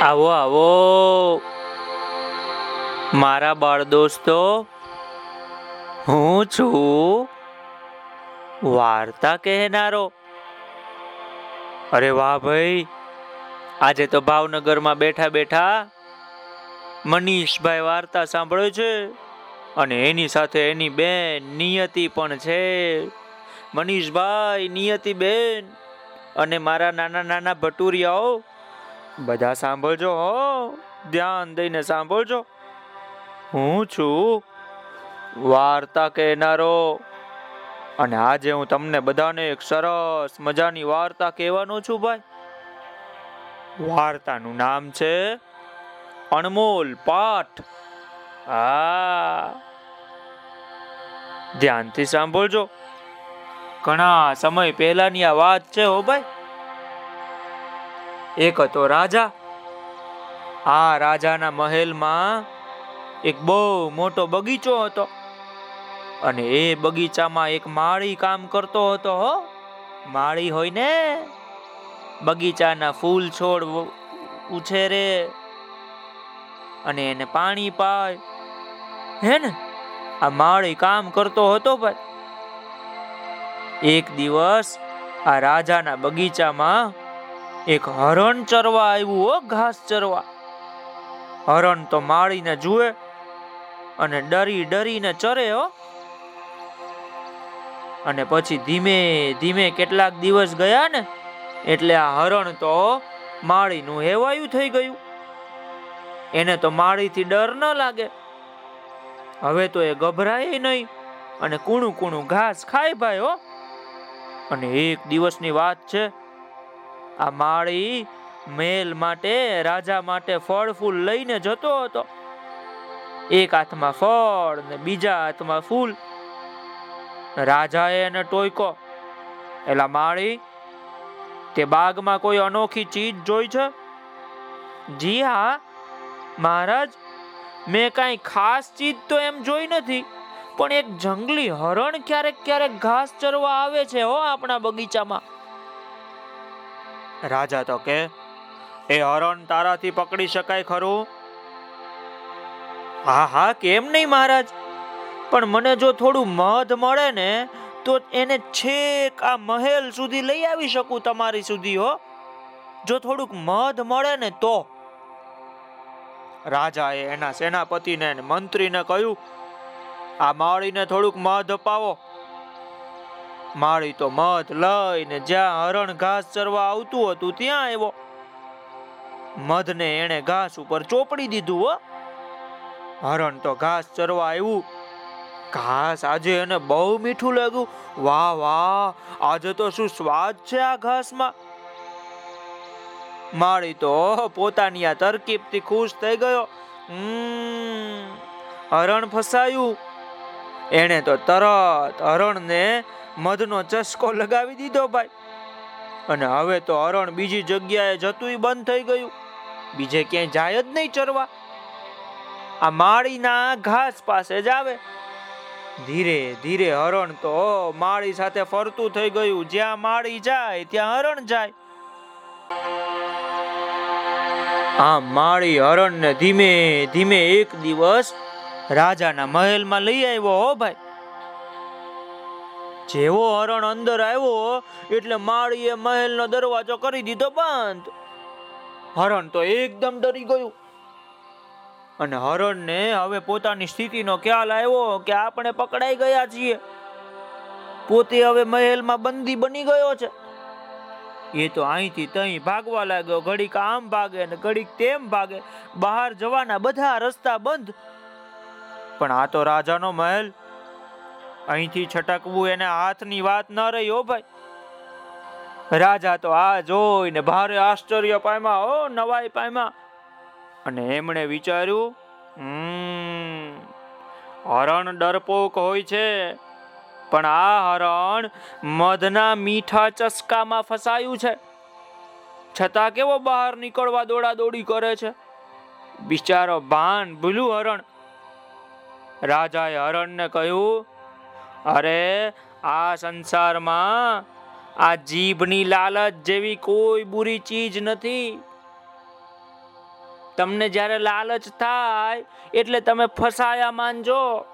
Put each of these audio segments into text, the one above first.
આવો આવો. મારા બાળ દોસ્તો, હું છું વાર્તા કહેનારો. અરે વાહ ભાઈ, આજે તો ભાવનગરમાં બેઠા બેઠા મનીષભાઈ વાર્તા સાંભળે છે અને એની સાથે એની બેન નિયતિ પણ છે. મનીષભાઈ, નિયતિ બેન અને મારા નાના નાના ભટુરિયાઓ બધા સાંભળજો, હો. ધ્યાન દઈને સાંભળજો. હું છું વાર્તા કહેનારો. અને આજે હું તમને બધાને એક સરસ મજાની વાર્તા કહેવાનો છું, ભાઈ. વાર્તાનું નામ છે અણમોલ પાઠ. આ ધ્યાનથી સાંભળજો. ઘણા સમય પહેલાની આ વાત છે, હો, ભાઈ. એક હતો રાજા. આ રાજાના મહેલમાં એક બહુ મોટો બગીચો હતો. અને એ બગીચામાં એક માળી કામ કરતો હતો હો. માળી હોય ને બગીચાના ફૂલ છોડ ઉછેરે અને એને પાણી પાય. હે ને? આ માળી કામ કરતો હતો ભાઈ. એક દિવસ આ રાજાના બગીચામાં એક હરણ ચરવા આવ્યું હો, ઘાસ ચરવા. હરણ તો માળીને જુએ અને ડરી ડરીને ચરે હો. અને પછી ધીમે ધીમે કેટલાક દિવસ ગયા ને, એટલે આ હરણ તો માળીનું હેવાયું થઈ ગયું. એને તો માળીથી ડર ન લાગે. હવે તો એ ગભરાય નહીં અને કૂણું કૂણું ઘાસ ખાય ભાઈ હો. અને એક દિવસની વાત છે આ માળી મેલ માટે, રાજા માટે ફળ ફૂલ લઈને જતો હતો. એક હાથમાં ફળ ને બીજા હાથમાં ફૂલ. રાજાએ એને ટોયકો. એલા માળી, તે બાગમાં કોઈ અનોખી ચીજ જોઈ છે? જી હા, મહારાજ, મેં કાંઈ ખાસ ચીજ તો એમ જોઈ નથી, પણ એક જંગલી હરણ ક્યારેક ક્યારેક ઘાસ ચરવા આવે છે હો આપણા બગીચામાં. રાજા તો કે, એ હરણ તારાથી પકડી શકાય ખરું? હા હા, કેમ નહીં મહારાજ? પણ મને જો થોડું મધ મળે ને, તો એને છેક આ મહેલ સુધી લઈ આવી શકું તમારી સુધી, હો. જો થોડુંક મધ મળે ને તો. રાજાએ એના સેનાપતિને મંત્રીને કહ્યું, આ માળીને થોડુંક મધ અપાવો. માળી તો મધ લઈને જ્યાં હરણ ઘાસ ચરવા આવતું હતું, ત્યાં આવ્યો. મધને એણે ઘાસ ઉપર ચોપડી દીધું હરણ તો ઘાસ ચરવા આવ્યું. ઘાસ આજે એને બહુ મીઠું લાગ્યું. વાહ વાહ, આજે તો શું સ્વાદ છે આ ઘાસમાં? માળી તો પોતાની આ તરકીબથી ખુશ થઈ ગયો. હરણ ફસાયું. એણે તો તરત હરણને મધનો ચસ્કો લગાવી દીધો ભાઈ. અને હવે તો હરણ બીજી જગ્યાએ જતુંય બંધ થઈ ગયું. બીજે ક્યાંય જાય જ નહીં ચરવા. આ માળીના ઘાસ પાસે જ આવે. ધીરે ધીરે હરણ તો માળી સાથે ફરતું થઈ ગયું. જ્યાં માળી જાય, ત્યાં હરણ જાય. આ માળી હરણને ધીમે ધીમે એક દિવસ રાજાના મહેલમાં લઈ આવ્યો હો ભાઈ. જેવો હરણ અંદર આવ્યો, એટલે માળીએ મહેલનો દરવાજો કરી દીધો બંધ. હરણ તો એકદમ ડરી ગયું. અને હરણને હવે પોતાની સ્થિતિનો ખ્યાલ આવ્યો કે આપણે પકડાઈ ગયા છીએ. પોતે હવે મહેલમાં બંદી બની ગયો છે. એ તો અહીંથી તહીં ભાગવા લાગ્યો. ઘડીક આમ ભાગે ને ઘડીક તેમ ભાગે. બહાર જવાના બધા રસ્તા બંધ. પણ આ તો રાજાનો મહેલ અહીંથી છટકવું એને હાથની વાત ન રહી, હો ભાઈ. રાજા તો આ જોઈને ભારે આશ્ચર્ય પામ્યા, હો, નવાઈ પામ્યા. અને એમણે વિચાર્યું હરણ ડરપોક હોય છે, પણ આ હરણ મધના મીઠા ચસ્કામાં ફસાયું છે. છતાં કેવો બહાર નીકળવા દોડા દોડી કરે છે. બિચારો ભાન ભૂલું હરણ. રાજાએ હરણને કહ્યું અરે, આ સંસારમાં આ જીભની લાલચ જેવી કોઈ બુરી ચીજ નથી. તમને જ્યારે લાલચ થાય, એટલે તમે ફસાયા માનજો.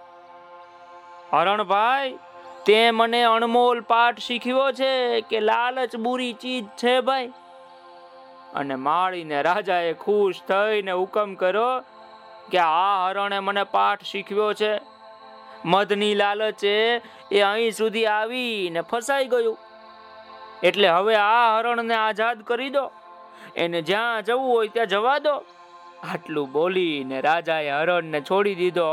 હરણભાઈ, તે મને અણમોલ પાઠ શીખ્યો છે કે લાલચ બુરી ચીજ છે ભાઈ. અને માળીને રાજાએ ખુશ થઈને હુકમ કર્યો કે આ હરણે મને પાઠ શીખવ્યો છે. મધની લાલચે એ અહીં સુધી આવીને ફસાઈ ગયું. એટલે હવે આ હરણને આઝાદ કરી દો. એને જ્યાં જવું હોય ત્યાં જવા દો. આટલું બોલીને રાજાએ હરણને છોડી દીધો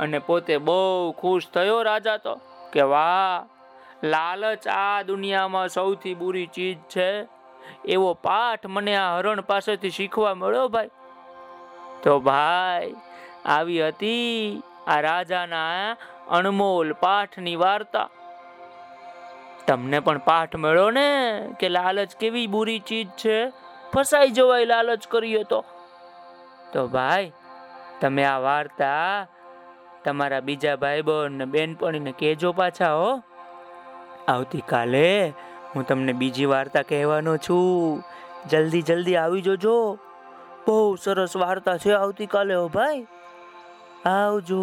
અને પોતે બહુ ખુશ થયો રાજા તો કે વાહ, લાલચ આ દુનિયામાં સૌથી બુરી ચીજ છે. એવો પાઠ મને આ હરણ પાસેથી શીખવા મળ્યો ભાઈ. તો ભાઈ, આવી હતી આ રાજાના અણમોલ પાઠની વાર્તા. તમને પણ પાઠ મળ્યો ને કે લાલચ કેવી બુરી ચીજ છે? ફસાઈ જવાય લાલચ કરીએ તો. તો ભાઈ, તમે આ વાર્તા તમારા બીજા ભાઈ બહેન ને બેનપણીને કહેજો પાછા, હો. આવતીકાલે હું તમને બીજી વાર્તા કહેવાનો છું. જલ્દી જલ્દી આવી જજો. બહુ સરસ વાર્તા છે આવતીકાલે, હો ભાઈ. આવજો.